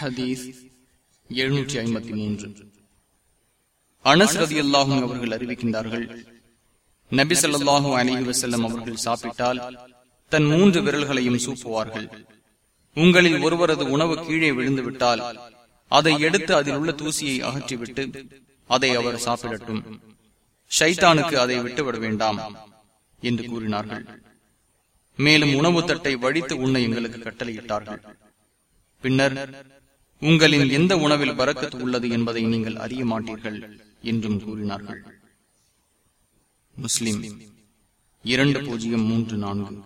ஹதீஸ் எழுநூற்றி ஐம்பத்தி மூன்று. அனஸ் ரதி அல்லாஹும் அவர்கள் அறிவிக்கின்றார்கள் நபி சொல்லாஹும் அலைஹி வஸல்லம் அவர்கள் சாப்பிட்டால் தன் மூன்று விரல்களையும் சூப்புவார்கள். உங்களில் ஒருவரது உணவு கீழே விழுந்துவிட்டால் அதை எடுத்து அதில் உள்ள தூசியை அகற்றிவிட்டு அதை அவர் சாப்பிடட்டும். ஷைத்தானுக்கு அதை விட்டுவிட வேண்டாம் என்று கூறினார்கள். மேலும் உணவு தட்டை வழித்து உண்ண எங்களுக்கு கட்டளையிட்டார்கள். பின்னர் உங்களின் எந்த உணவில் பறக்கத்து உள்ளது என்பதை நீங்கள் அறிய மாட்டீர்கள் என்றும் கூறினார்கள். முஸ்லிம் இரண்டு பூஜ்ஜியம் மூன்று நான்கு.